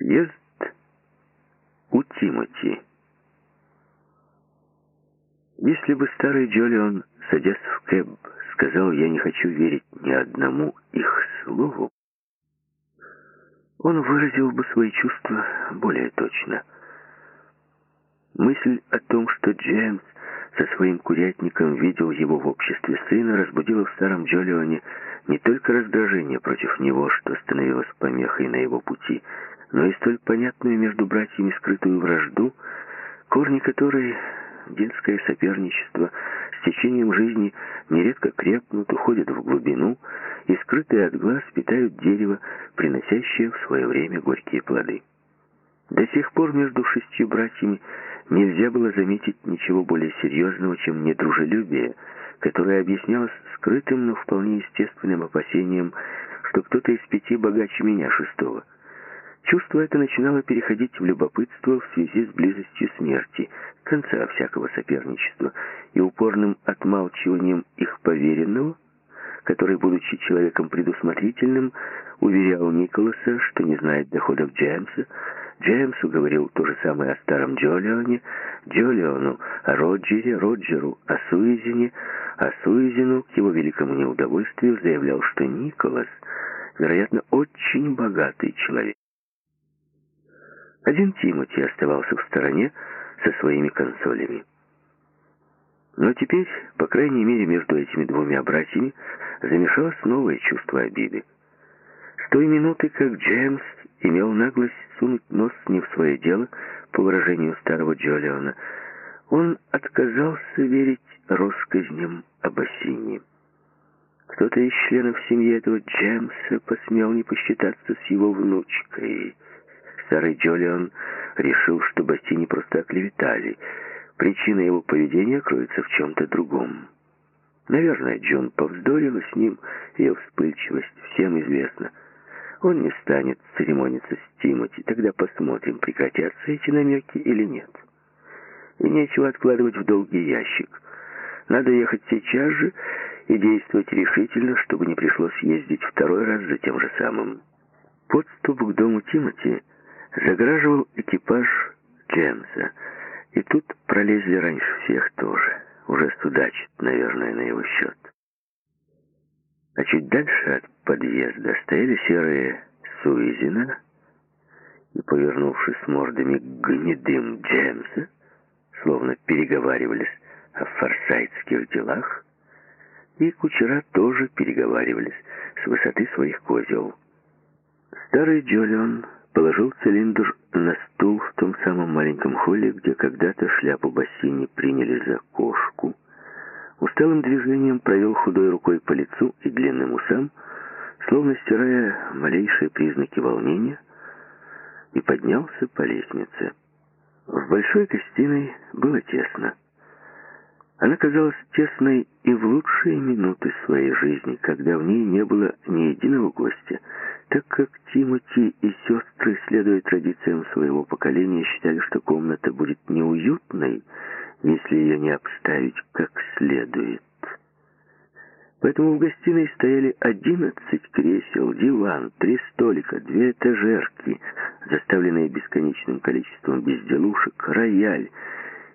Съезд у Тимоти. Если бы старый Джолион, садясь в кэб, сказал, я не хочу верить ни одному их слову, он выразил бы свои чувства более точно. Мысль о том, что Джеймс со своим курятником видел его в обществе сына, разбудила в старом Джолионе не только раздражение против него, что становилось помехой на его пути, но и столь понятную между братьями скрытую вражду, корни которой, детское соперничество, с течением жизни нередко крепнут, уходят в глубину и, скрытые от глаз, питают дерево, приносящее в свое время горькие плоды. До сих пор между шестью братьями нельзя было заметить ничего более серьезного, чем недружелюбие, которое объяснялось скрытым, но вполне естественным опасением, что кто-то из пяти богаче меня шестого. Чувство это начинало переходить в любопытство в связи с близостью смерти, конца всякого соперничества, и упорным отмалчиванием их поверенного, который, будучи человеком предусмотрительным, уверял Николаса, что не знает доходов Джеймса, Джеймсу говорил то же самое о старом Джолионе, Джолиону о Роджере, Роджеру о Суизине, а Суизину, к его великому неудовольствию, заявлял, что Николас, вероятно, очень богатый человек. Один Тимоти оставался в стороне со своими консолями. Но теперь, по крайней мере, между этими двумя братьями замешалось новое чувство обиды. С той минуты, как Джеймс имел наглость сунуть нос не в свое дело, по выражению старого Джолиона, он отказался верить россказням об осине. Кто-то из членов семьи этого Джеймса посмел не посчитаться с его внучкой. Старый Джолион решил, что Бастини просто оклеветали. Причина его поведения кроется в чем-то другом. Наверное, Джон повздорила с ним, ее вспыльчивость всем известна. Он не станет церемониться с Тимоти. Тогда посмотрим, прекратятся эти намеки или нет. И нечего откладывать в долгий ящик. Надо ехать сейчас же и действовать решительно, чтобы не пришлось ездить второй раз за тем же самым. Подступ к дому Тимоти заграживал экипаж Джемса, и тут пролезли раньше всех тоже. Уже судачит, наверное, на его счет. А чуть дальше от подъезда стояли серые Суизина и, повернувшись мордами к гнедым Джемса, словно переговаривались о форсайтских делах, и кучера тоже переговаривались с высоты своих козел. Старый Джолион положил цилиндр на стул в том самом маленьком холле, где когда-то шляпу бассейне приняли за кошку, усталым движением провел худой рукой по лицу и длинным усам, словно стирая малейшие признаки волнения, и поднялся по лестнице. В большой гостиной было тесно. Она казалась тесной и в лучшие минуты своей жизни, когда в ней не было ни единого гостя, так как Тимоти и сестры, следуя традициям своего поколения, считали, что комната будет неуютной, если ее не обставить как следует. Поэтому в гостиной стояли одиннадцать кресел, диван, три столика, две этажерки, заставленные бесконечным количеством безделушек, рояль.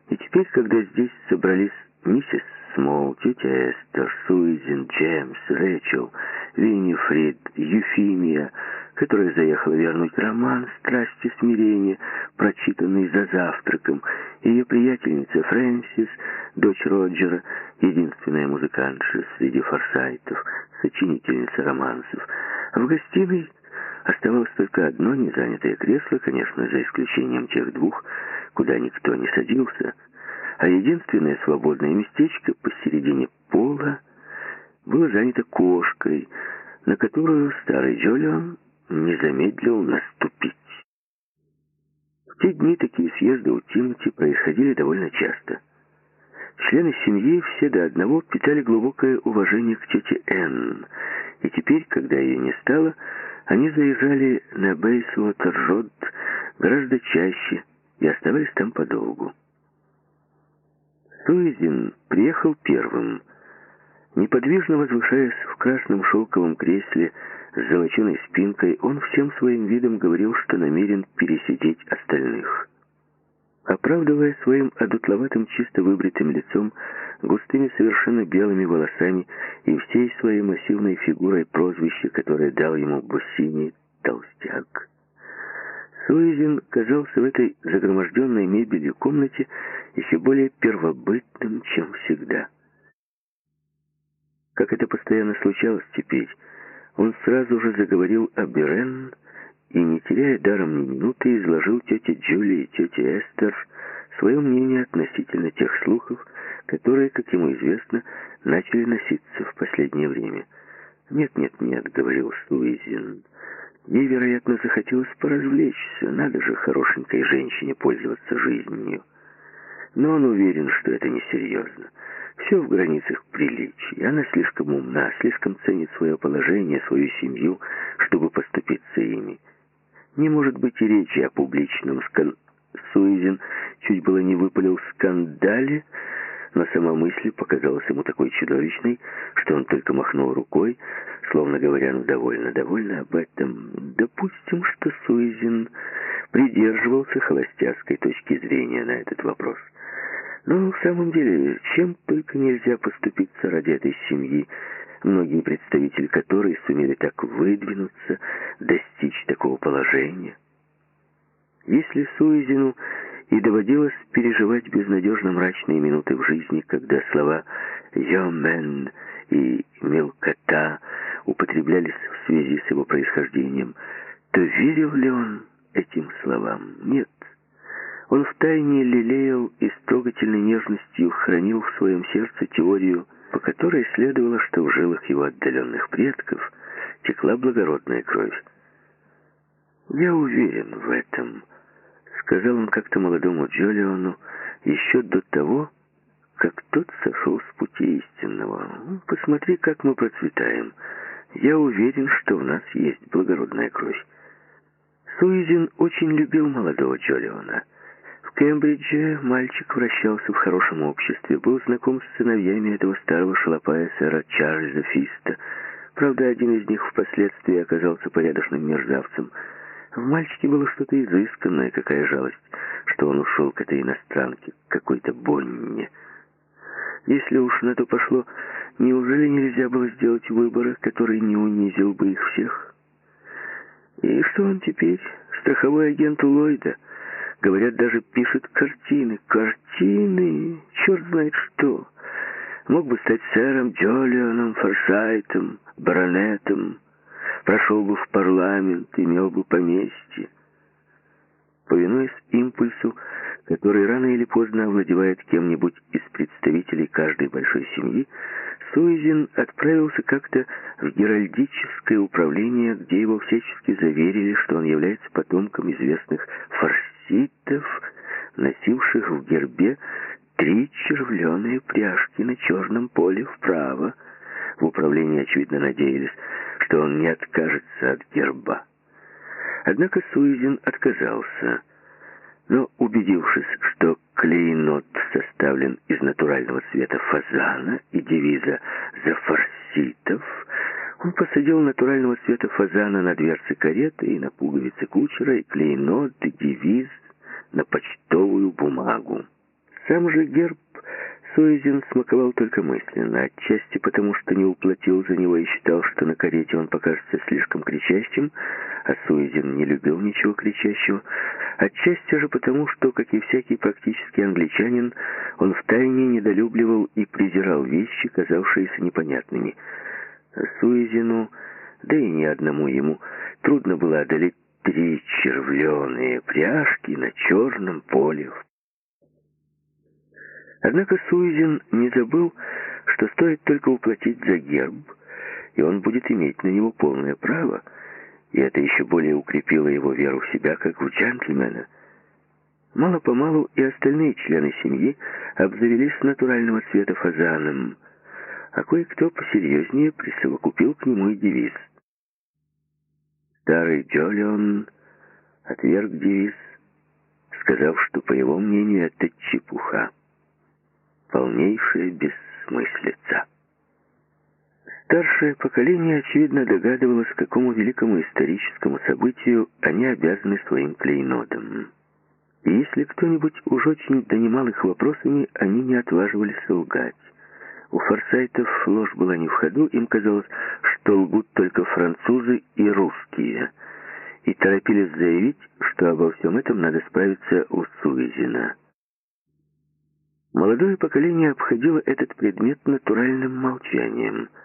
И теперь, когда здесь собрались миссис Смол, тетя Эстер, Суизен, Джеймс, Рэчел, Виннифрид, Юфимия, которая заехала вернуть роман «Страсти смирения», прочитанный за завтраком, ее приятельница Фрэнсис, дочь Роджера, единственная музыкантша среди форсайтов, сочинительница романсов. В гостиной оставалось только одно незанятое кресло, конечно, за исключением тех двух, куда никто не садился — а единственное свободное местечко посередине пола было занято кошкой, на которую старый Джолион не замедлил наступить. В те дни такие съезды у Тимоти происходили довольно часто. Члены семьи все до одного питали глубокое уважение к тете Энн, и теперь, когда ее не стало, они заезжали на Бейсуотер-Род гораздо чаще и оставались там подолгу. Суизин приехал первым. Неподвижно возвышаясь в красном шелковом кресле с золоченой спинкой, он всем своим видом говорил, что намерен пересидеть остальных. Оправдывая своим одутловатым, чисто выбритым лицом, густыми, совершенно белыми волосами и всей своей массивной фигурой прозвище, которое дал ему Буссини «толстяк», Суизин казался в этой загроможденной мебелью комнате еще более первобытным, чем всегда. Как это постоянно случалось теперь, он сразу же заговорил о Берен и, не теряя даром ни минуты, изложил тете Джулии и тете Эстер свое мнение относительно тех слухов, которые, как ему известно, начали носиться в последнее время. «Нет, нет, нет», — говорил Суизин, — Ей, вероятно, захотелось поразвлечься. Надо же хорошенькой женщине пользоваться жизнью. Но он уверен, что это несерьезно. Все в границах приличий. Она слишком умна, слишком ценит свое положение, свою семью, чтобы поступиться ими. Не может быть и речи о публичном скан... Суизин чуть было не выпалил скандале, но сама мысль показалась ему такой чудовищной, что он только махнул рукой, словно говоря, ну довольно, довольно об этом. Допустим, что Суизин придерживался холостяцкой точки зрения на этот вопрос. Но в самом деле, чем только нельзя поступиться ради этой семьи, многие представители которой сумели так выдвинуться, достичь такого положения. Если Суизину и доводилось переживать безнадежно мрачные минуты в жизни, когда слова «Йомен» и «Мелкота» употреблялись в связи с его происхождением, то верил ли он этим словам? Нет. Он втайне лелеял и с трогательной нежностью хранил в своем сердце теорию, по которой следовало, что в жилах его отдаленных предков текла благородная кровь. «Я уверен в этом», сказал он как-то молодому Джолиону еще до того, как тот сошел с пути истинного. «Ну, «Посмотри, как мы процветаем. Я уверен, что в нас есть благородная кровь». Суизин очень любил молодого Джолиона. В Кембридже мальчик вращался в хорошем обществе, был знаком с сыновьями этого старого шалопая сэра Чарльза Фиста. Правда, один из них впоследствии оказался порядочным мерзавцем – в мальчике было что-то изысканное, какая жалость, что он ушел к этой иностранке, к какой-то Бонне. Если уж на то пошло, неужели нельзя было сделать выбор, который не унизил бы их всех? И что он теперь? Страховой агент Ллойда. Говорят, даже пишет картины. Картины? Черт знает что. Мог бы стать сэром Джолионом, Форсайтом, баронетом прошел бы в парламент, имел бы поместье. Повинуясь импульсу, который рано или поздно овладевает кем-нибудь из представителей каждой большой семьи, Суизин отправился как-то в геральдическое управление, где его всячески заверили, что он является потомком известных фарситов, носивших в гербе три червленые пряжки на черном поле вправо. В управлении, очевидно, надеялись, что он не откажется от герба. Однако Суизин отказался, но, убедившись, что клейнот составлен из натурального цвета фазана и девиза «За форситов», он посадил натурального цвета фазана на дверцы кареты и на пуговицы кучера, и клейнот, и девиз на почтовую бумагу. Сам же герб Суизин смаковал только мысленно, отчасти потому, что не уплатил за него и считал, что на карете он покажется слишком кричащим, а Суизин не любил ничего кричащего, отчасти же потому, что, как и всякий практический англичанин, он втайне недолюбливал и презирал вещи, казавшиеся непонятными. Суизину, да и ни одному ему, трудно было одолеть три червленые пряжки на черном поле в Однако Суизин не забыл, что стоит только уплатить за герб, и он будет иметь на него полное право, и это еще более укрепило его веру в себя, как в джентльмена. Мало-помалу и остальные члены семьи обзавелись натурального цвета фазаном, а кое-кто посерьезнее присовокупил к нему и девиз. Старый Джолион отверг девиз, сказав, что, по его мнению, это чепуха полнейшая бессмыслица. Старшее поколение, очевидно, догадывалось, какому великому историческому событию они обязаны своим клейнотом. И если кто-нибудь уж очень донимал их вопросами, они не отваживались лгать. У форсайтов ложь была не в ходу, им казалось, что лгут только французы и русские, и торопились заявить, что обо всем этом надо справиться у Суизина. Молодое поколение обходило этот предмет натуральным молчанием –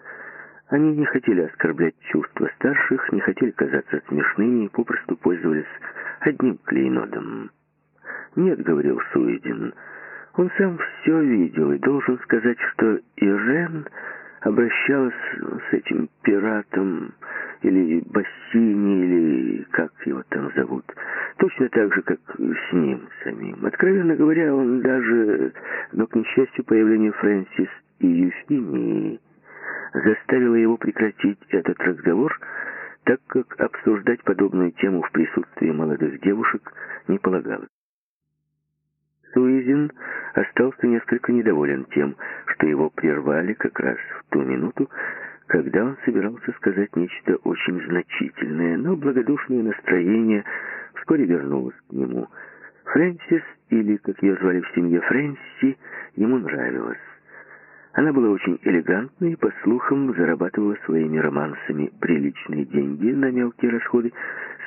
они не хотели оскорблять чувства старших, не хотели казаться смешными и попросту пользовались одним клейнодом. «Нет», — говорил Суидин, — «он сам все видел и должен сказать, что Ирен обращалась с этим пиратом или Бассини, или как его там зовут, точно так же, как с ним самим. Откровенно говоря, он даже, но, к несчастью, появление Фрэнсис и Юфинии заставила его прекратить этот разговор, так как обсуждать подобную тему в присутствии молодых девушек не полагалось. Суизин остался несколько недоволен тем, что его прервали как раз в ту минуту, когда он собирался сказать нечто очень значительное, но благодушное настроение вскоре вернулось к нему. Фрэнсис, или, как ее звали в семье Фрэнси, ему нравилось. Она была очень элегантной и, по слухам, зарабатывала своими романсами приличные деньги на мелкие расходы.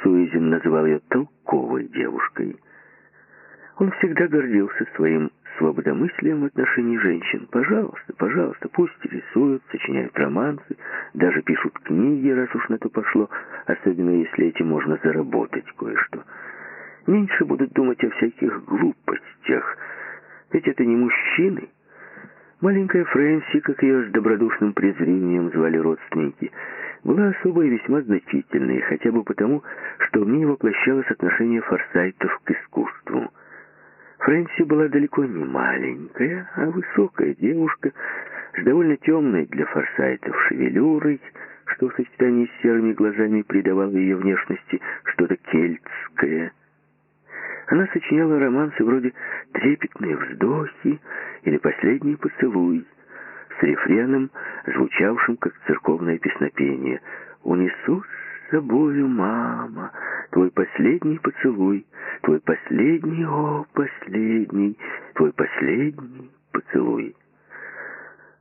Суизин называл ее толковой девушкой. Он всегда гордился своим свободомыслием в отношении женщин. Пожалуйста, пожалуйста, пусть рисуют, сочиняют романсы, даже пишут книги, раз уж на то пошло, особенно если этим можно заработать кое-что. Меньше будут думать о всяких глупостях, ведь это не мужчины, Маленькая Фрэнси, как ее с добродушным презрением звали родственники, была особой и весьма значительной, хотя бы потому, что в ней воплощалось отношение форсайтов к искусству. Фрэнси была далеко не маленькая, а высокая девушка с довольно темной для форсайтов шевелюрой, что в сочетании с серыми глазами придавало ее внешности что-то кельтское – она сочиняла романсы вроде «Трепетные вздохи» или «Последний поцелуй» с рефреном, звучавшим как церковное песнопение. «Унесу с собою, мама, твой последний поцелуй, твой последний, о, последний, твой последний поцелуй».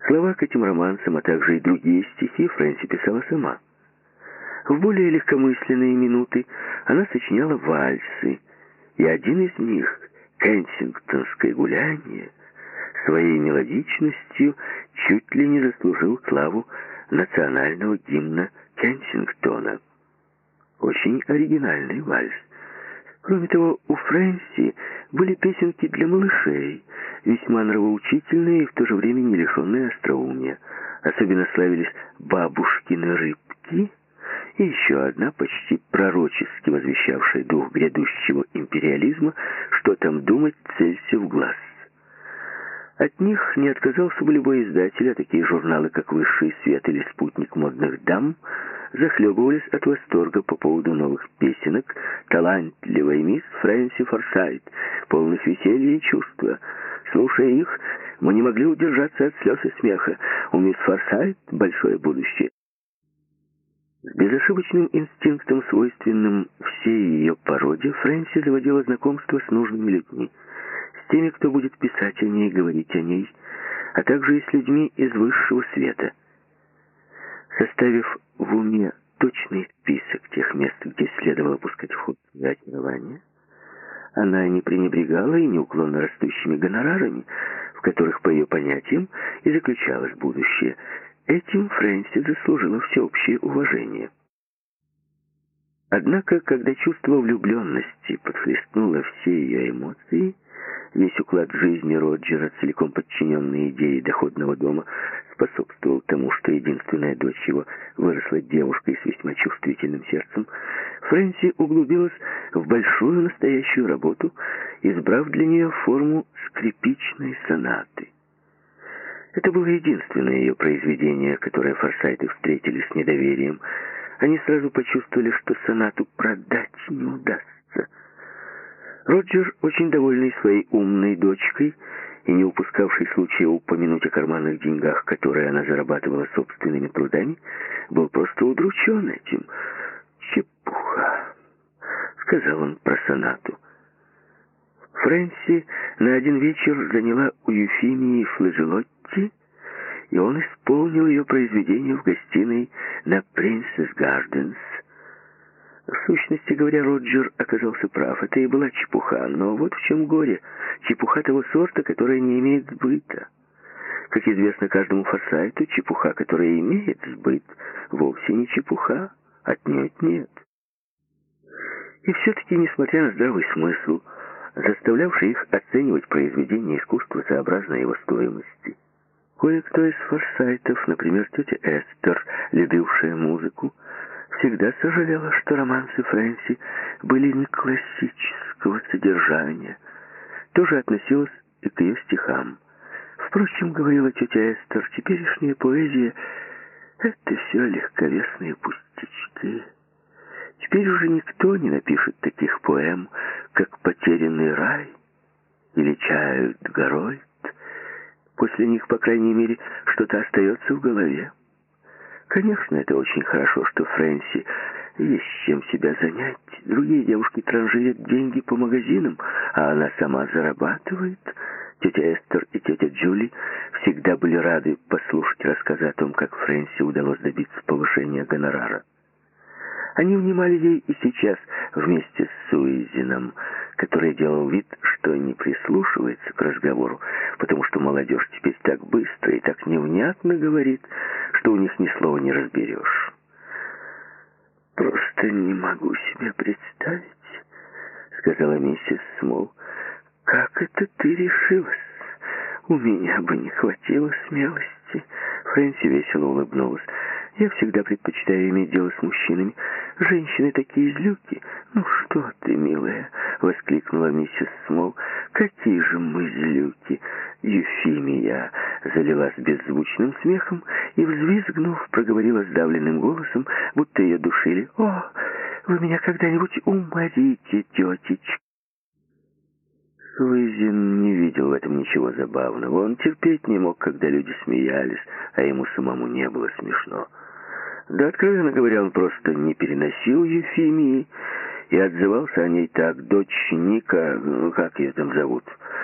Слова к этим романсам, а также и другие стихи Фрэнси писала сама. В более легкомысленные минуты она сочиняла вальсы, и один из них, «Кенсингтонское гуляние», своей мелодичностью чуть ли не заслужил славу национального гимна Кенсингтона. Очень оригинальный вальс. Кроме того, у Фрэнси были песенки для малышей, весьма нравоучительные и в то же время не лишенные остроумия. Особенно славились «Бабушкины рыбки», и еще одна, почти пророчески возвещавшая дух грядущего империализма, что там думать, целься в глаз. От них не отказался бы любой издатель, а такие журналы, как «Высший свет» или «Спутник модных дам», захлебывались от восторга по поводу новых песенок талантливой мисс Фрэнси Форсайт, полных веселья и чувства. Слушая их, мы не могли удержаться от слез и смеха. У мисс Форсайт большое будущее. С безошибочным инстинктом, свойственным всей ее породе, Фрэнси заводила знакомство с нужными людьми, теми, кто будет писать о ней, говорить о ней, а также и с людьми из высшего света. Составив в уме точный список тех мест, где следовало пускать в ход свои очарования, она не пренебрегала и неуклонно растущими гонорарами, в которых, по ее понятиям, и заключалось будущее – Этим Фрэнси заслужила всеобщее уважение. Однако, когда чувство влюбленности подхлестнуло все ее эмоции, весь уклад жизни Роджера, целиком подчиненный идее доходного дома, способствовал тому, что единственная дочь его выросла девушкой с весьма чувствительным сердцем, Фрэнси углубилась в большую настоящую работу, избрав для нее форму скрипичной сонаты. Это было единственное ее произведение, которое форсайты встретили с недоверием. Они сразу почувствовали, что сонату продать не удастся. Роджер, очень довольный своей умной дочкой, и не упускавший случая упомянуть о карманных деньгах, которые она зарабатывала собственными трудами, был просто удручен этим. «Чепуха», — сказал он про сонату. Фрэнси на один вечер заняла у Юфимии флажелотти, и он исполнил ее произведение в гостиной на Принцесс Гарденс. В сущности говоря, Роджер оказался прав. Это и была чепуха. Но вот в чем горе. Чепуха того сорта, которая не имеет сбыта. Как известно каждому форсайту, чепуха, которая имеет сбыт, вовсе не чепуха. Отнюдь нет. И все-таки, несмотря на здравый смысл, заставлявший их оценивать произведение искусства сообразно его стоимости, кое-кто из форсайтов, например, тетя Эстер, любившая музыку, всегда сожалела, что романсы Фрэнси были не классического содержания. Тоже относилась и к ее стихам. Впрочем, говорила тетя Эстер, теперешняя поэзия — это все легковесные пустячки. Теперь уже никто не напишет таких поэм, как «Потерянный рай» или «Чают Гарольд». После них, по крайней мере, что-то остается в голове. Конечно, это очень хорошо, что Фрэнси есть чем себя занять. Другие девушки транжирят деньги по магазинам, а она сама зарабатывает. Тетя Эстер и тетя Джули всегда были рады послушать рассказы о том, как Фрэнси удалось добиться повышения гонорара. Они внимали ей и сейчас вместе с Суизином, который делал вид, что не прислушивается к разговору, потому что молодежь теперь так быстро и так невнятно говорит, что у них ни слова не разберешь. «Просто не могу себе представить», — сказала миссис Смол, — «как это ты решилась? У меня бы не хватило смелости». Фрэнси весело улыбнулась. Я всегда предпочитаю иметь дело с мужчинами. Женщины такие злюки. Ну что ты, милая, воскликнула миссис Смол. Какие же мы злюки. Ефимия залилась беззвучным смехом и, взвизгнув, проговорила сдавленным голосом, будто ее душили. «О, вы меня когда-нибудь уморите, тетечка!» Суизин не видел в этом ничего забавного. Он терпеть не мог, когда люди смеялись, а ему самому не было смешно. Да, откровенно говоря, он просто не переносил Ефимии и отзывался о ней так. Дочь Ника, ну, как ее там зовут?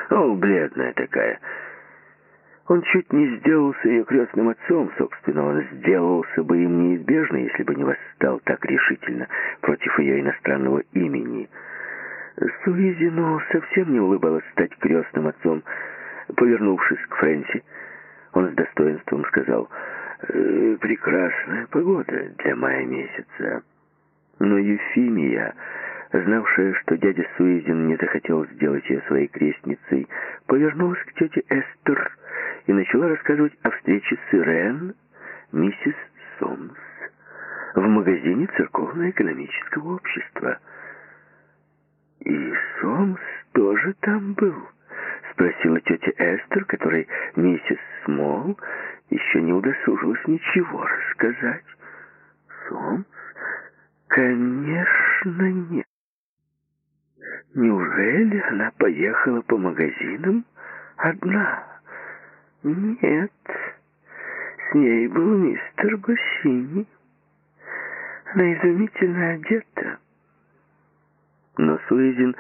О, бледная такая. Он чуть не сделался ее крестным отцом, собственно, он сделался бы им неизбежно, если бы не восстал так решительно против ее иностранного имени. Суизину совсем не улыбалось стать крестным отцом. Повернувшись к Фрэнси, он с достоинством сказал э, «Прекрасная погода для мая месяца». Но Ефимия, знавшая, что дядя Суизин не захотел сделать ее своей крестницей, повернулась к тете Эстер и начала рассказывать о встрече с Ирен, миссис Сомс, в магазине церковно-экономического общества. «И Сомс тоже там был?» — спросила тетя Эстер, которой миссис Смол еще не удосужилась ничего рассказать. Сомс? Конечно, нет. Неужели она поехала по магазинам одна? Нет. С ней был мистер Гусини. Она изумительно одета. Но Суизин,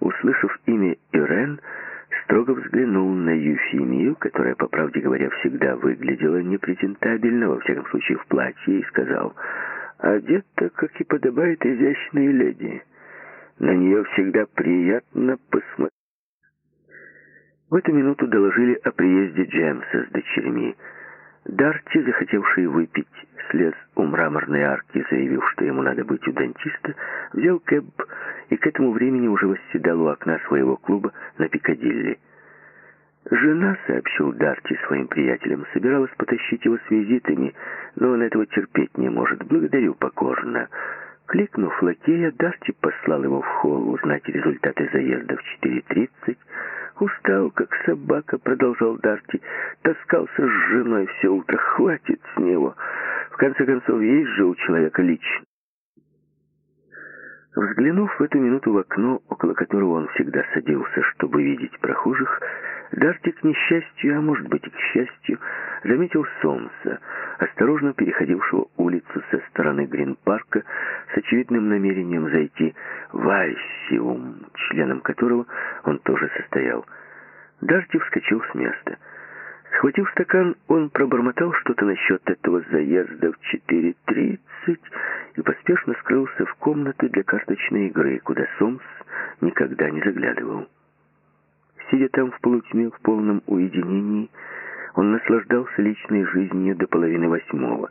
услышав имя Ирен, строго взглянул на Юфимию, которая, по правде говоря, всегда выглядела непрезентабельно, во всяком случае в платье, и сказал, «Одета, как и подобает изящной леди. На нее всегда приятно посмотреть». В эту минуту доложили о приезде Джемса с дочерьми. Дарти, захотевший выпить, слез у мраморной арки, заявив, что ему надо быть у дантиста, взял кэб и к этому времени уже восседал у окна своего клуба на Пикадилли. Жена, сообщил Дарти своим приятелям, собиралась потащить его с визитами, но он этого терпеть не может. Благодарю покорно. Кликнув лакея, Дарти послал его в холл узнать результаты заезда в 4.30, Устал, как собака, продолжал Дарти. Таскался с женой все утро. Хватит с него. В конце концов, есть же у человека лично. Взглянув в эту минуту в окно, около которого он всегда садился, чтобы видеть прохожих, Дарти к несчастью, а может быть и к счастью, заметил Сомса, осторожно переходившего улицу со стороны Грин-парка с очевидным намерением зайти в Альсиум, членом которого он тоже состоял. Дарти вскочил с места. Схватив стакан, он пробормотал что-то насчет этого заезда в 4.30 и поспешно скрылся в комнату для карточной игры, куда Сомс никогда не заглядывал. Сидя там в полутьме, в полном уединении, он наслаждался личной жизнью до половины восьмого,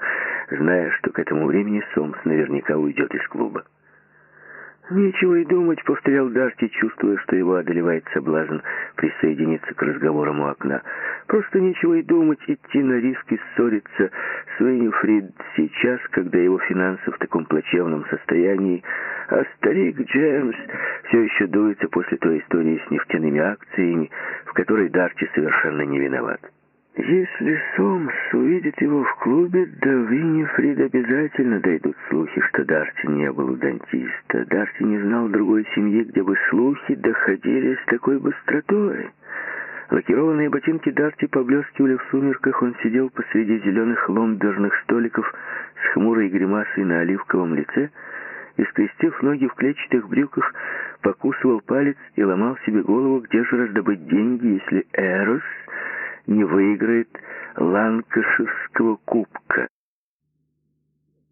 зная, что к этому времени Сомс наверняка уйдет из клуба. «Нечего и думать», — повторял Дарти, чувствуя, что его одолевает соблазн присоединиться к разговорам у окна. «Просто нечего и думать идти на риск и ссориться с Уиннифрид сейчас, когда его финансы в таком плачевном состоянии, а старик Джеймс все еще дуется после той истории с нефтяными акциями, в которой Дарти совершенно не виноват». Если Сомс увидит его в клубе, до Виннифрид обязательно дойдут слухи, что Дарти не был у дантиста. Дарти не знал другой семьи, где бы слухи доходили с такой быстротой. Лакированные ботинки Дарти поблескивали в сумерках. Он сидел посреди зеленых ломберных столиков с хмурой гримасой на оливковом лице и, скрестив ноги в клетчатых брюках, покусывал палец и ломал себе голову, где же раздобыть деньги, если Эрос не выиграет Ланкаширского кубка.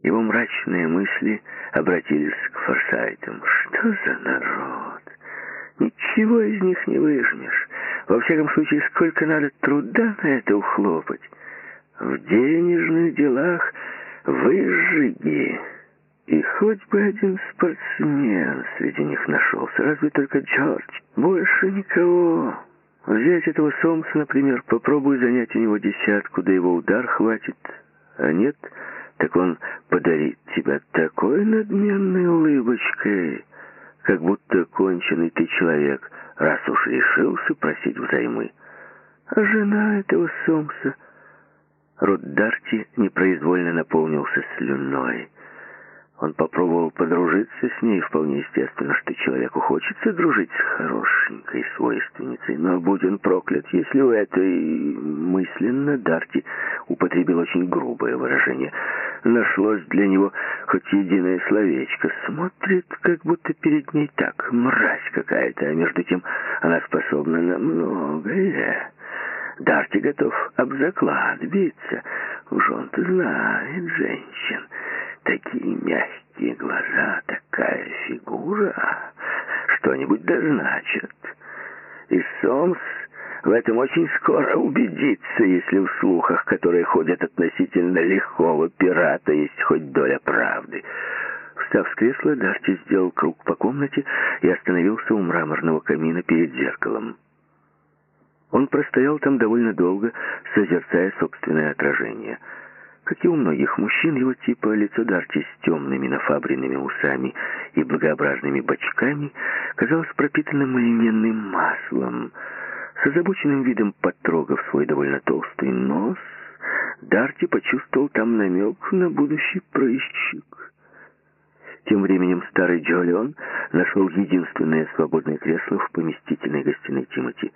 Его мрачные мысли обратились к Форсайтам. Что за народ? Ничего из них не выжмешь. Во всяком случае, сколько надо труда на это ухлопать. В денежных делах выжиги. И хоть бы один спортсмен среди них нашелся, разве только Джордж. Больше никого. Взять этого Сомса, например, попробуй занять у него десятку, да его удар хватит. А нет, так он подарит тебя такой надменной улыбочкой, как будто конченый ты человек, раз уж решился просить взаймы. А жена этого Сомса... Рот Дарти непроизвольно наполнился слюной. Он попробовал подружиться с ней, вполне естественно, что человеку хочется дружить с хорошенькой свойственницей. Но будь он проклят, если у этой мысленно Дарти употребил очень грубое выражение. Нашлось для него хоть единое словечко. Смотрит, как будто перед ней так, мразь какая-то, а между тем она способна на многое. Дарти готов об заклад биться. Уж он-то знает женщин. Такие мягкие глаза, такая фигура, что-нибудь да значит. И Сомс в этом очень скоро убедится, если в слухах, которые ходят относительно легкого пирата, есть хоть доля правды. Встав с кресла, Дарти сделал круг по комнате и остановился у мраморного камина перед зеркалом. Он простоял там довольно долго, созерцая собственное отражение — как и у многих мужчин его типа, лицо Дарти с темными нафабренными усами и благообразными бочками казалось пропитанным льняным маслом. С озабоченным видом потрогав свой довольно толстый нос, Дарти почувствовал там намек на будущий прыщик. Тем временем старый Джолион нашел единственное свободное кресло в поместительной гостиной Тимоти.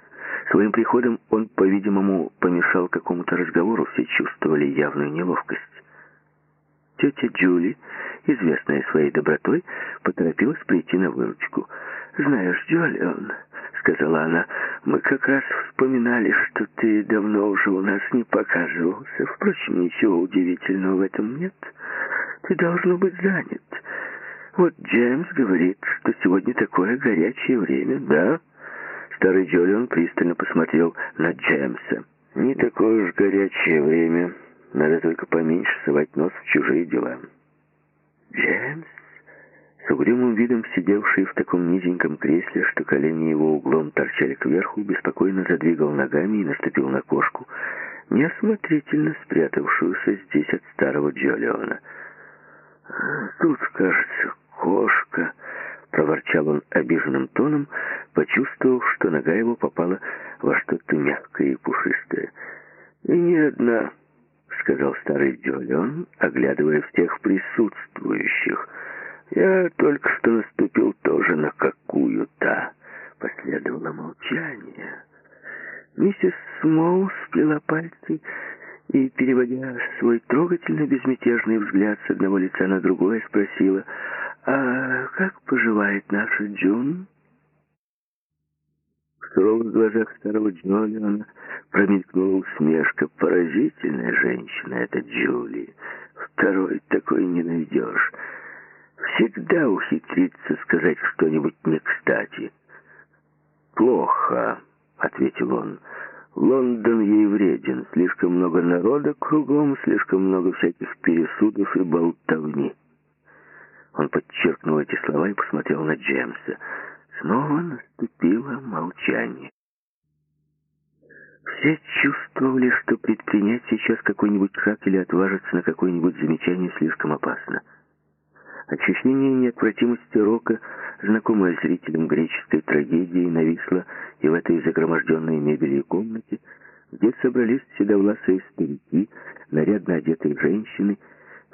Своим приходом он, по-видимому, помешал какому-то разговору, все чувствовали явную неловкость. Тетя Джули, известная своей добротой, поторопилась прийти на выручку. «Знаешь, Джолион», — сказала она, — «мы как раз вспоминали, что ты давно уже у нас не показывался. Впрочем, ничего удивительного в этом нет. Ты должен быть занят. Вот Джеймс говорит, что сегодня такое горячее время, да?» Старый Джолион пристально посмотрел на Джеймса. «Не такое уж горячее время. Надо только поменьше совать нос в чужие дела». Джеймс, с угрюмым видом сидевший в таком низеньком кресле, что колени его углом торчали кверху, беспокойно задвигал ногами и наступил на кошку, неосмотрительно спрятавшуюся здесь от старого Джолиона. «Тут, кажется, кошка», — проворчал он обиженным тоном, почувствовав, что нога его попала во что-то мягкое и пушистое. «И не одна», — сказал старый Джолион, оглядывая всех присутствующих. Я только что наступил тоже на какую-то. Последовало молчание. Миссис Смоу сплела пальцы и, переводя свой трогательно безмятежный взгляд с одного лица на другое, спросила, «А как поживает наша Джун?» В суровых глазах старого Джолиона промелькнула усмешка. Поразительная женщина эта Джули. Второй такой не найдешь. Всегда ухитрится сказать что-нибудь не кстати. «Плохо», — ответил он. «Лондон ей вреден. Слишком много народа кругом, слишком много всяких пересудов и болтовни». Он подчеркнул эти слова и посмотрел на Джеймса. Снова наступило молчание. Все чувствовали, что предпринять сейчас какой-нибудь шаг или отважиться на какое-нибудь замечание слишком опасно. Ощущение неотвратимости рока, знакомое зрителям греческой трагедии, нависло и в этой загроможденной мебели комнате, где собрались седовласые старики, нарядно одетые женщины,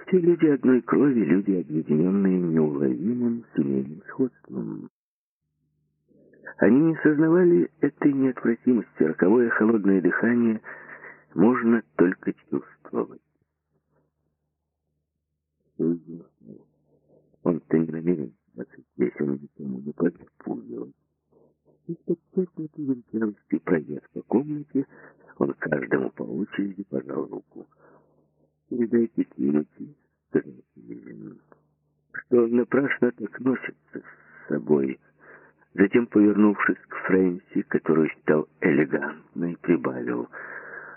все люди одной крови, люди, объединенные неуловимым семейным сходством. Они не сознавали этой неотвратимости, роковое холодное дыхание можно только чувствовать. Он-то не намерен двадцать здесь, он никому не подпугивал. И подчеркнутой вертелостью пройдя по комнате, он каждому по очереди пожал руку. «Передайте Тимати», — сказал Сильвин, — «что он напрасно так носится с собой». Затем, повернувшись к Фрэнси, которую считал элегантной, прибавил,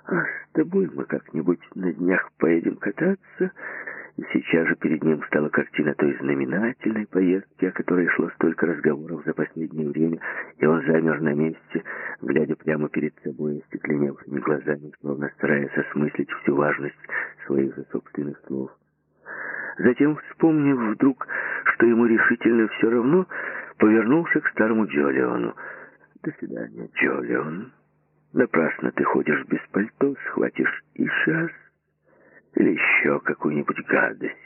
«А с тобой мы как-нибудь на днях поедем кататься». И сейчас же перед ним стала картина той знаменательной поездки, о которой шло столько разговоров за последнее время, и он замер на месте, глядя прямо перед собой остекленевшими глазами, словно стараясь осмыслить всю важность своих же собственных слов. Затем, вспомнив вдруг, что ему решительно все равно, повернулся к старому Джолиону. «До свидания, Джолион. Напрасно ты ходишь без пальто, схватишь и шас или еще какую-нибудь гадость».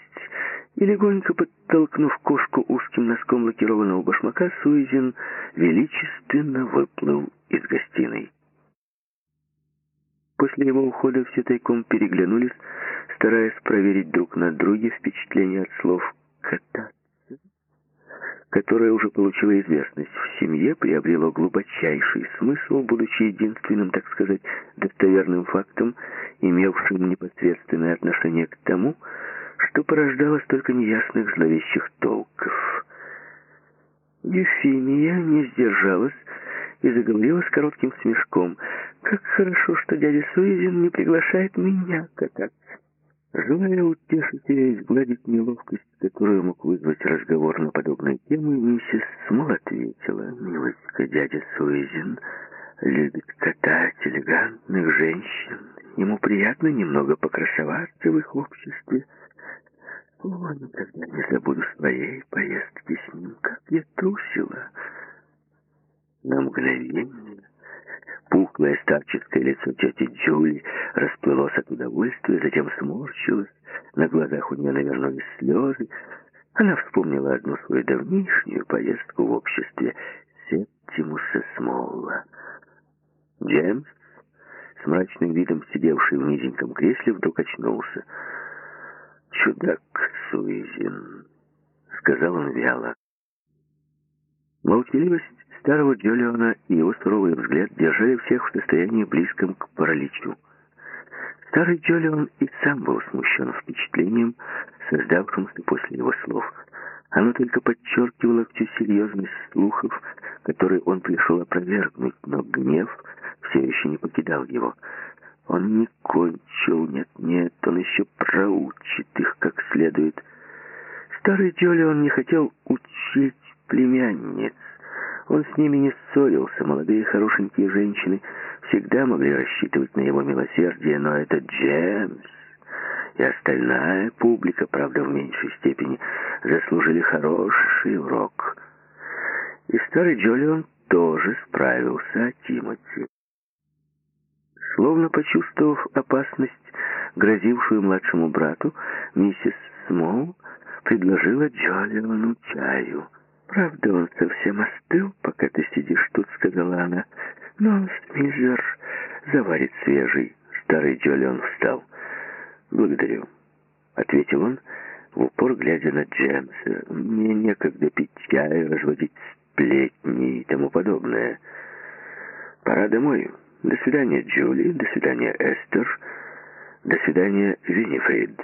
И легонько подтолкнув кошку узким носком лакированного башмака, Суизин величественно выплыл из гостиной. После его ухода все тайком переглянулись, стараясь проверить друг на друге впечатление от слов «кататься» которое уже получило известность в семье, приобрело глубочайший смысл, будучи единственным, так сказать, достоверным фактом, имевшим непосредственное отношение к тому, что порождало столько неясных зловещих толков. Ефимия не сдержалась и заговорила с коротким смешком. «Как хорошо, что дядя Суизин не приглашает меня кататься». Желая утешить и изгладить неловкость, которую мог вызвать разговор на подобные темы, миссис Смол ответила, «Милостка дядя Суизин любит катать элегантных женщин. Ему приятно немного покрасоваться в их обществе. О, никогда не забуду своей поездки с ним, как я трусила. На мгновение Пухлое старческое лицо тети Джули расплылось от удовольствия, затем сморщилось, на глазах у нее навернулись слезы. Она вспомнила одну свою давнишнюю поездку в обществе Септимуса Смолла. Джеймс, с мрачным видом сидевший в низеньком кресле, вдруг очнулся. «Чудак Суизин», — сказал он вяло. Молчаливость старого Джолиона и его суровый взгляд держали всех в состоянии близком к параличу. Старый Джолион и сам был смущен впечатлением, создавшимся после его слов. Оно только подчеркивало всю серьезность слухов, которые он пришел опровергнуть, но гнев все еще не покидал его. Он не кончил, нет-нет, он еще проучит их как следует. Старый Джолион не хотел учить племянниц, он с ними не ссорился, молодые хорошенькие женщины всегда могли рассчитывать на его милосердие, но это Джеймс и остальная публика, правда, в меньшей степени, заслужили хороший урок. И старый Джолион тоже справился о Тимоти. Словно почувствовав опасность, грозившую младшему брату, миссис Смол предложила Джолиону чаю. «Правда, он совсем остыл, пока ты сидишь тут», — сказала она. «Но Смизер заварит свежий». Старый Джолион встал. «Благодарю», — ответил он, в упор глядя на Джемса. «Мне некогда пить чай, разводить сплетни и тому подобное. Пора домой. До свидания, Джули, до свидания, Эстер, до свидания, Виннифрид».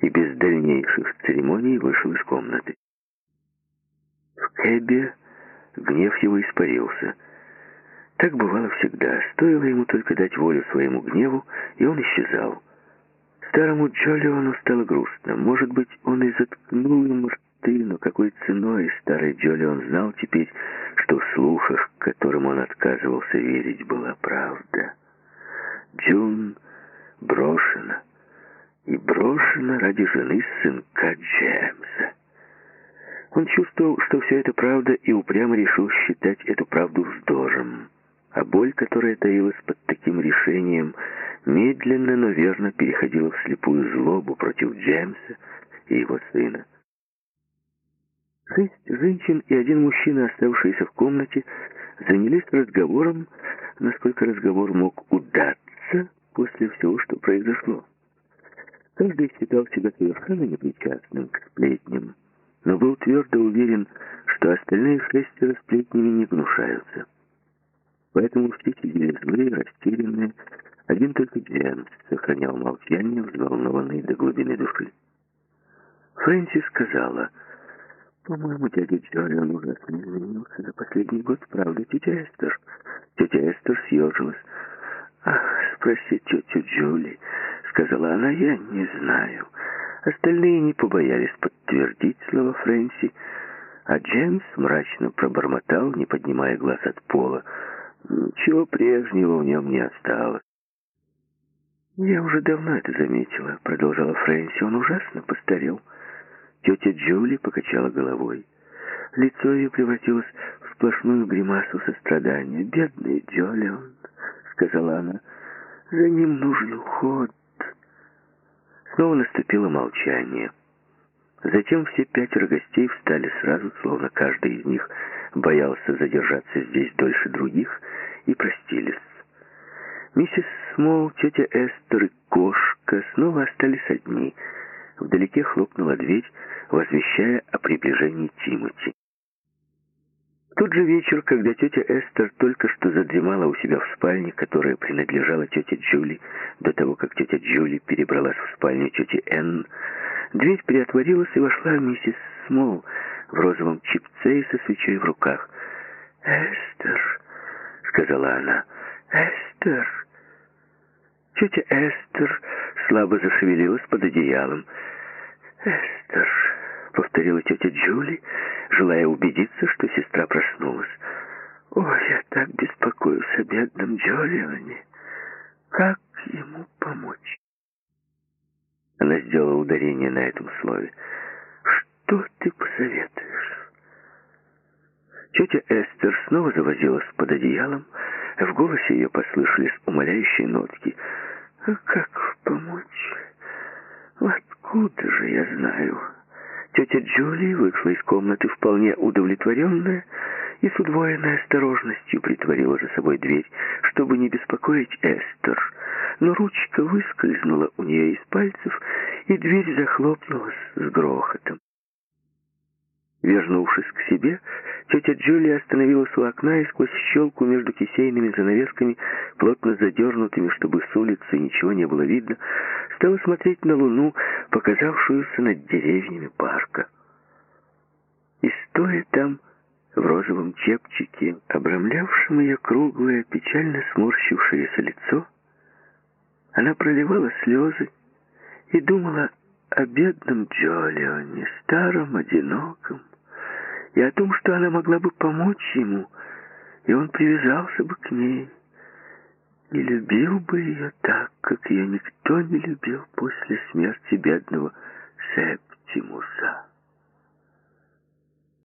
И без дальнейших церемоний вышел из комнаты. Кэбе гнев его испарился. Так бывало всегда. Стоило ему только дать волю своему гневу, и он исчезал. Старому Джолиону стало грустно. Может быть, он и заткнул ему рты, но какой ценой старый Джолион знал теперь, что в слухах, которым он отказывался верить, была правда. Джун брошена. И брошена ради жены сынка Джеймса. Он чувствовал, что все это правда, и упрямо решил считать эту правду вздором. А боль, которая таилась под таким решением, медленно, но верно переходила в слепую злобу против Джеймса и его сына. Шесть женщин и один мужчина, оставшиеся в комнате, занялись разговором, насколько разговор мог удаться после всего, что произошло. Каждый считал себя совершенно непричастным к сплетням но был твердо уверен, что остальные шестеро сплетнями не гнушаются. Поэтому все сидели злые, растерянные. Один только Джеймс сохранял молчание, взволнованный до глубины души. Фрэнсис сказала, «По-моему, дядя Джорион ужасно изменился за последний год, правда, тетя Эстер?» Тетя Эстер съежилась. «Ах, спроси тетю Джули», — сказала она, — «я не знаю». Остальные не побоялись подтвердить слова Фрэнси, а Джеймс мрачно пробормотал, не поднимая глаз от пола. Ничего прежнего в нем не осталось. «Я уже давно это заметила», — продолжала Фрэнси. «Он ужасно постарел». Тетя Джули покачала головой. Лицо ее превратилось в сплошную гримасу сострадания. «Бедный Джолион», — сказала она, — «за ним нужен уход». Снова наступило молчание. Затем все пятеро гостей встали сразу, словно каждый из них боялся задержаться здесь дольше других, и простились. Миссис Смол, тетя Эстер и кошка снова остались одни. Вдалеке хлопнула дверь, возвещая о приближении Тимоти тот же вечер, когда тетя Эстер только что задремала у себя в спальне, которая принадлежала тете Джули, до того, как тетя Джули перебралась в спальню тети Энн, дверь приотворилась, и вошла миссис Смол в розовом чипце и со свечой в руках. «Эстер», — сказала она, — «Эстер». Тетя Эстер слабо зашевелилась под одеялом. «Эстер», — повторила тетя Джули, желая убедиться, что сестра проснулась. «О, я так беспокоюсь о бедном Джолионе. Как ему помочь?» Она сделала ударение на этом слове. «Что ты посоветуешь?» Тетя Эстер снова завозилась под одеялом, в голосе ее послышались умоляющие нотки. «А как помочь? Откуда же я знаю?» Тетя Джули вышла из комнаты вполне удовлетворенная и с удвоенной осторожностью притворила за собой дверь, чтобы не беспокоить Эстер. Но ручка выскользнула у нее из пальцев, и дверь захлопнулась с грохотом. Вернувшись к себе, тетя Джулия остановилась у окна и сквозь щелку между кисейными занавесками, плотно задернутыми, чтобы с улицы ничего не было видно, стала смотреть на луну, показавшуюся над деревьями парка. И стоя там, в розовом чепчике, обрамлявшем ее круглое, печально сморщившееся лицо, она проливала слезы и думала о бедном Джолионе, старом, одиноком, и о том, что она могла бы помочь ему, и он привязался бы к ней, и любил бы ее так, как ее никто не любил после смерти бедного Септимуса.